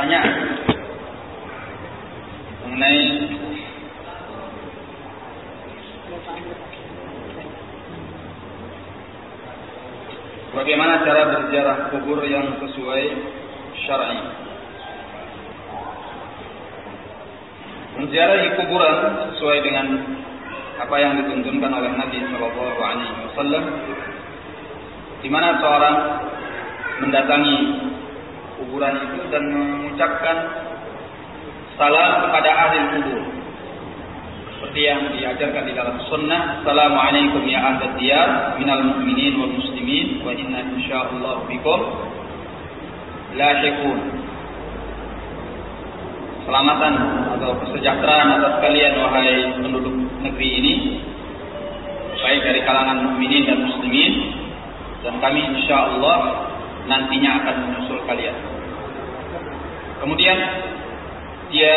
pertanyaan mengenai bagaimana cara berziarah kubur yang sesuai syar'i. Menziarahi kuburan sesuai dengan apa yang dituntunkan oleh Nabi Shallallahu Alaihi Wasallam, di mana seorang mendatangi kuburan itu dan mengucapkan salam kepada ahli kubur. Seperti yang diajarkan di dalam sunnah, Assalamualaikum ya ahli diyar, minal mu'minin wal muslimin, wa inna insyaallah bikum lahiqun. Selamatan atau kesejahteraan atas kalian wahai penduduk negeri ini, baik dari kalangan mukminin dan muslimin, dan kami insya Allah nantinya akan menyusul kalian. Kemudian dia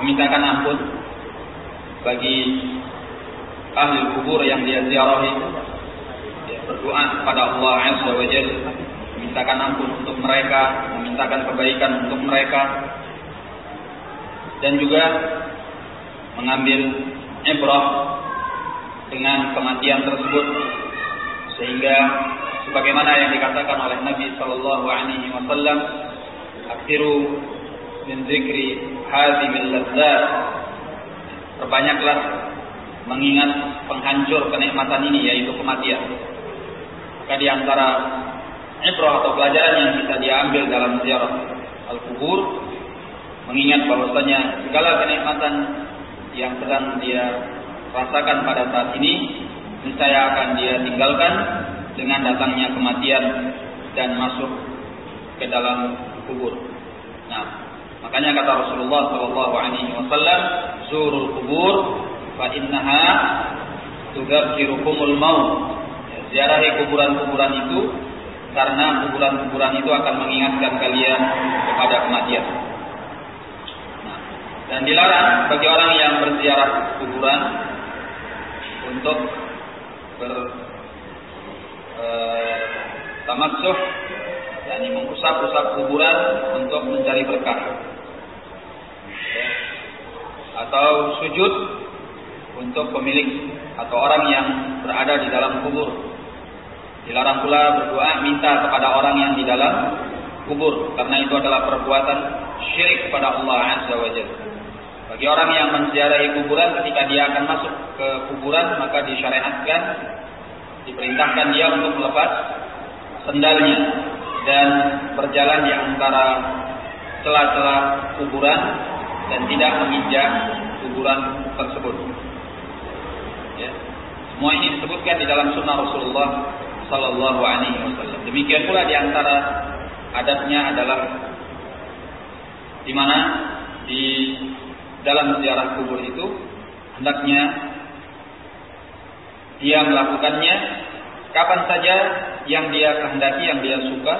memintakan ampun bagi ahli kubur yang dia ziarahi. Dia berdoa kepada Allah Azza wa Jalla, memintakan ampun untuk mereka, memintakan kebaikan untuk mereka, dan juga mengambil ibrah dengan kematian tersebut sehingga sebagaimana yang dikatakan oleh Nabi sallallahu alaihi wasallam akhiru min dzikri hadhimil ladzat. Perbanyaklah mengingat penghancur kenikmatan ini yaitu kematian. Maka di antara ibrah atau pelajaran yang bisa diambil dalam ziarah al-kubur mengingat bahwasanya segala kenikmatan yang sedang dia rasakan pada saat ini niscaya akan dia tinggalkan dengan datangnya kematian dan masuk ke dalam kubur. Nah, makanya kata Rasulullah Shallallahu Alaihi Wasallam, zurul kubur, fa innaha tugakirukumul maut. Ya, ziarahi kuburan-kuburan itu karena kuburan-kuburan itu akan mengingatkan kalian kepada kematian. Nah, dan dilarang bagi orang yang berziarah kuburan untuk ber e, yakni mengusap-usap kuburan untuk mencari berkah. Ya. atau sujud untuk pemilik atau orang yang berada di dalam kubur. Dilarang pula berdoa minta kepada orang yang di dalam kubur. Karena itu adalah perbuatan syirik kepada Allah Azza wa Jalla. Bagi orang yang menziarahi kuburan ketika dia akan masuk ke kuburan maka disyariatkan diperintahkan dia untuk melepas sendalnya dan berjalan di antara celah-celah kuburan dan tidak menginjak kuburan tersebut. Ya. Semua ini disebutkan di dalam sunnah Rasulullah Sallallahu Alaihi Wasallam. Demikian pula di antara adatnya adalah di mana di dalam ziarah kubur itu hendaknya dia melakukannya kapan saja yang dia kehendaki, yang dia suka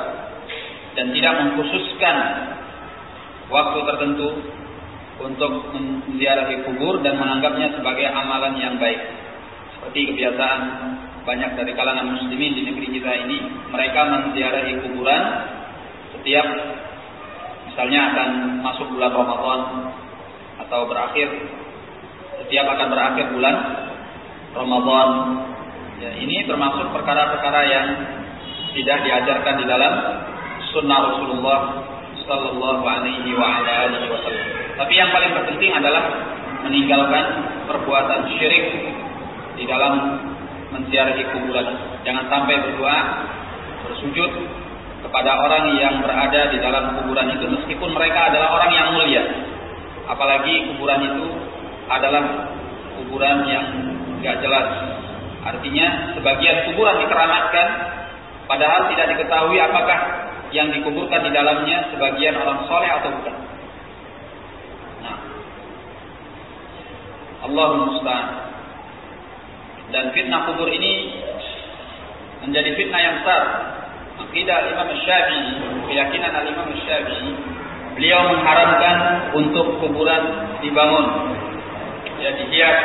dan tidak mengkhususkan waktu tertentu untuk menziarahi kubur dan menganggapnya sebagai amalan yang baik. Seperti kebiasaan banyak dari kalangan muslimin di negeri kita ini, mereka menziarahi kuburan setiap misalnya akan masuk bulan Ramadan atau berakhir setiap akan berakhir bulan Ramadan. Ya, ini termasuk perkara-perkara yang tidak diajarkan di dalam sunnah Rasulullah Sallallahu Alaihi Wasallam. Tapi yang paling penting adalah meninggalkan perbuatan syirik di dalam menziarahi kuburan. Jangan sampai berdoa, bersujud kepada orang yang berada di dalam kuburan itu meskipun mereka adalah orang yang mulia. Apalagi kuburan itu adalah kuburan yang nggak jelas. Artinya sebagian kuburan dikeramatkan, padahal tidak diketahui apakah yang dikuburkan di dalamnya sebagian orang soleh atau bukan. Nah, Allahul Musta'an. Dan fitnah kubur ini menjadi fitnah yang besar. Akidah Imam Syafi'i, keyakinan Imam Syafi'i beliau mengharamkan untuk kuburan dibangun ya dihias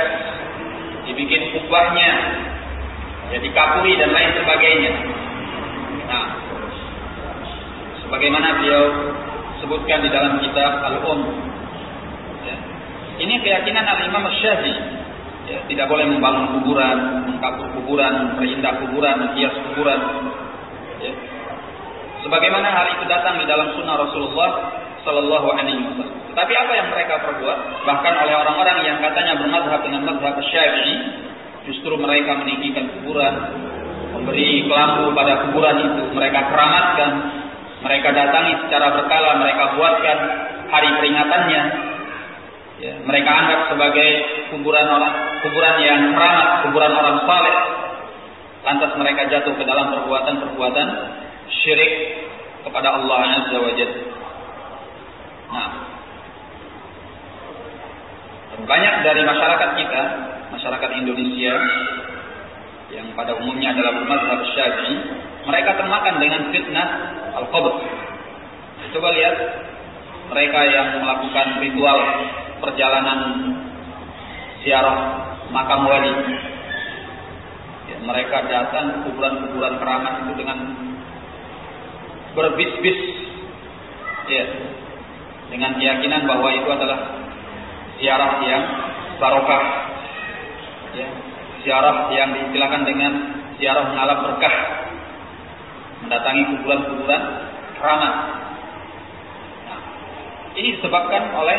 dibikin kubahnya ya dikapuri dan lain sebagainya nah sebagaimana beliau sebutkan di dalam kitab Al-Um. Ya. Ini keyakinan Al-Imam Syafi'i. Ya, tidak boleh membangun kuburan, mengkapur kuburan, memperindah kuburan, menghias kuburan. Ya. Sebagaimana hal itu datang di dalam sunnah Rasulullah Sallallahu Alaihi Wasallam. Tapi apa yang mereka perbuat? Bahkan oleh orang-orang yang katanya bermadhab dengan madhab Syafi'i, justru mereka meninggikan kuburan, memberi kelambu pada kuburan itu, mereka keramatkan, mereka datangi secara berkala, mereka buatkan hari peringatannya. Ya, mereka anggap sebagai kuburan orang, kuburan yang keramat, kuburan orang saleh. Lantas mereka jatuh ke dalam perbuatan-perbuatan syirik kepada Allah Azza wa Jalla. Nah, banyak dari masyarakat kita, masyarakat Indonesia yang pada umumnya adalah mazhab Syafi'i, mereka termakan dengan fitnah al-qabr. Coba lihat mereka yang melakukan ritual perjalanan ziarah makam wali. Ya, mereka datang ke kuburan-kuburan keramat itu dengan berbis-bis ya, dengan keyakinan bahwa itu adalah ziarah yang barokah. Ya, ziarah yang diistilahkan dengan ziarah mengalap berkah. Mendatangi kuburan-kuburan keramat. Nah, ini disebabkan oleh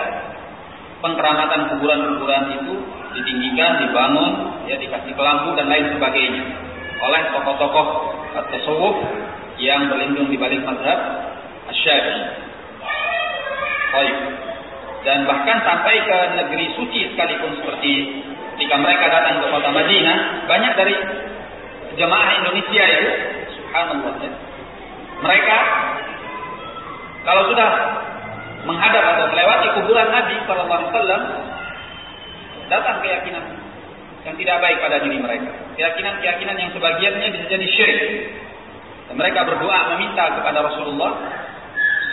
pengkeramatan kuburan-kuburan itu ditinggikan, dibangun, ya dikasih kelambu dan lain sebagainya. Oleh tokoh-tokoh tasawuf yang berlindung di balik mazhab Asy-Syafi'i. Dan bahkan sampai ke negeri suci sekalipun seperti ketika mereka datang ke kota Madinah, banyak dari jemaah Indonesia itu, subhanallah, ya, mereka kalau sudah menghadap atau melewati kuburan Nabi Shallallahu Alaihi Wasallam, datang keyakinan yang tidak baik pada diri mereka. Keyakinan-keyakinan yang sebagiannya bisa jadi syirik. Mereka berdoa meminta kepada Rasulullah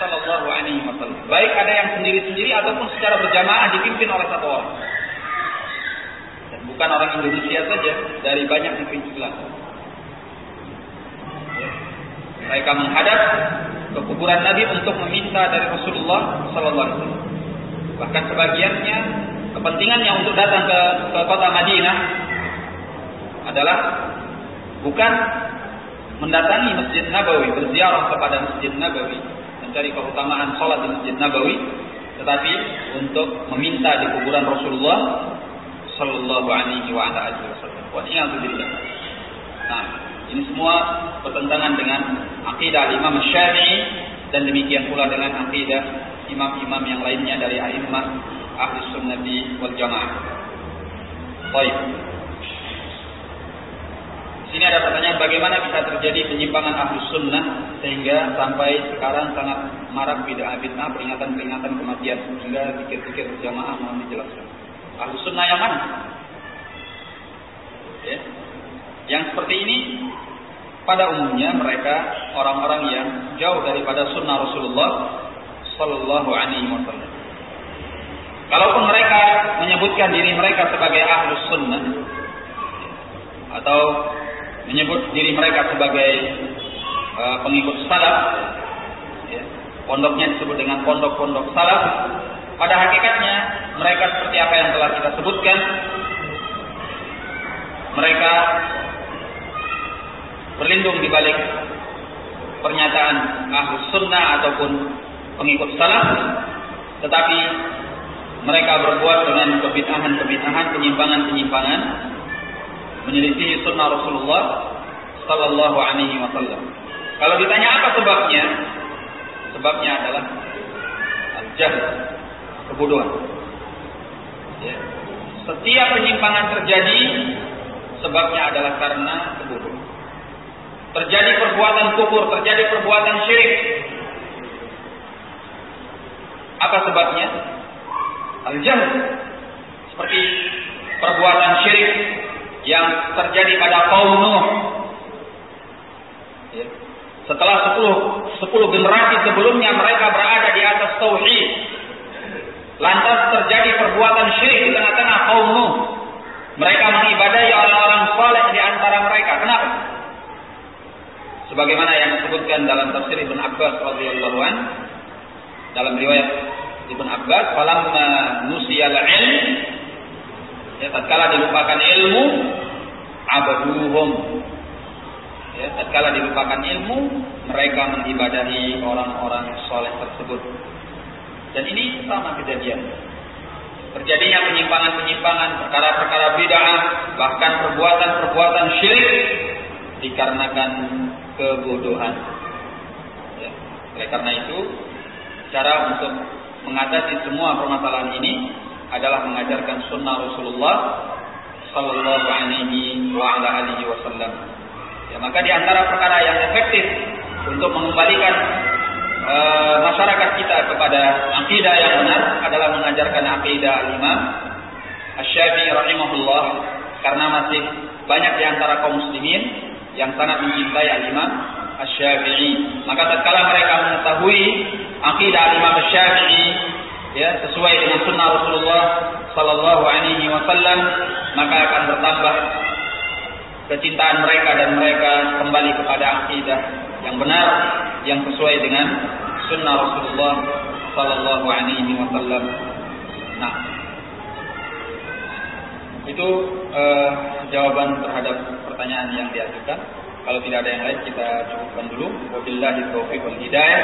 Sallallahu Alaihi Wasallam. Baik ada yang sendiri-sendiri ataupun secara berjamaah dipimpin oleh satu orang. Dan bukan orang Indonesia saja, dari banyak negeri Islam. Mereka menghadap ke kuburan Nabi untuk meminta dari Rasulullah Sallallahu Alaihi Wasallam. Bahkan sebagiannya kepentingannya untuk datang ke, ke kota Madinah adalah bukan mendatangi Masjid Nabawi, berziarah kepada Masjid Nabawi, mencari keutamaan sholat di Masjid Nabawi, tetapi untuk meminta di kuburan Rasulullah Sallallahu Alaihi Wasallam. Nah, ini semua bertentangan dengan akidah Imam Syafi'i dan demikian pula dengan akidah imam-imam yang lainnya dari a'immah ahli sunnati wal jamaah. Baik. Sini ada pertanyaan bagaimana bisa terjadi penyimpangan ahli sunnah sehingga sampai sekarang sangat marak bid'ah bid'ah peringatan-peringatan kematian sehingga pikir-pikir jamaah mohon dijelaskan. Ahli sunnah yang mana? Ya. Yang seperti ini pada umumnya mereka orang-orang yang jauh daripada sunnah Rasulullah Sallallahu Alaihi Wasallam. Kalaupun mereka menyebutkan diri mereka sebagai ahlus sunnah atau menyebut diri mereka sebagai uh, pengikut salaf, ya, pondoknya disebut dengan pondok-pondok salaf. Pada hakikatnya mereka seperti apa yang telah kita sebutkan, mereka berlindung di balik pernyataan ahlus sunnah ataupun pengikut salaf, tetapi mereka berbuat dengan kebitahan-kebitahan, penyimpangan-penyimpangan menyelisih sunnah Rasulullah Sallallahu Alaihi Wasallam. Kalau ditanya apa sebabnya, sebabnya adalah al-jahl, kebodohan. Ya. Setiap penyimpangan terjadi, sebabnya adalah karena kebodohan. Terjadi perbuatan kufur, terjadi perbuatan syirik. Apa sebabnya? Al-jahl. Seperti perbuatan syirik yang terjadi pada kaum Nuh. Ya. Setelah 10 10 generasi sebelumnya mereka berada di atas tauhid. Lantas terjadi perbuatan syirik di tengah-tengah kaum Nuh. Mereka mengibadahi orang-orang saleh di antara mereka. Kenapa? Sebagaimana yang disebutkan dalam tafsir Ibn Abbas radhiyallahu an, dalam riwayat Ibn Abbas, falamma nusiyal ilm ya tatkala dilupakan ilmu abaduhum. Ya tatkala dilupakan ilmu mereka mengibadahi orang-orang soleh tersebut. Dan ini sama kejadian. Terjadinya penyimpangan-penyimpangan perkara-perkara bid'ah bahkan perbuatan-perbuatan syirik dikarenakan kebodohan. Ya. oleh karena itu cara untuk mengatasi semua permasalahan ini adalah mengajarkan sunnah Rasulullah Sallallahu Alaihi wa ala alihi Wasallam. Ya, maka di antara perkara yang efektif untuk mengembalikan e, masyarakat kita kepada akidah yang benar adalah mengajarkan akidah al-Imam Asy-Syafi'i rahimahullah karena masih banyak di antara kaum muslimin yang sangat mencintai al-Imam Asy-Syafi'i. Maka tatkala mereka mengetahui akidah al-Imam Asy-Syafi'i ya sesuai dengan sunnah Rasulullah sallallahu alaihi wasallam maka akan bertambah kecintaan mereka dan mereka kembali kepada akidah yang benar yang sesuai dengan sunnah Rasulullah sallallahu alaihi wasallam. Nah, itu uh, jawaban terhadap pertanyaan yang diajukan. Kalau tidak ada yang lain kita cukupkan dulu. Wabillahi taufiq wal hidayah.